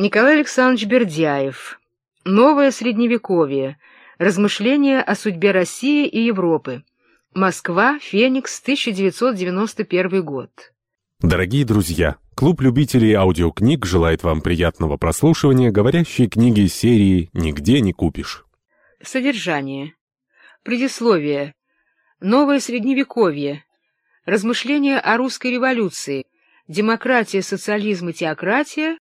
Николай Александрович Бердяев. Новое Средневековье. Размышления о судьбе России и Европы. Москва, Феникс, 1991 год. Дорогие друзья, клуб любителей аудиокниг желает вам приятного прослушивания говорящей книги серии «Нигде не купишь». Содержание. Предисловие. Новое Средневековье. Размышления о русской революции. Демократия, социализм и теократия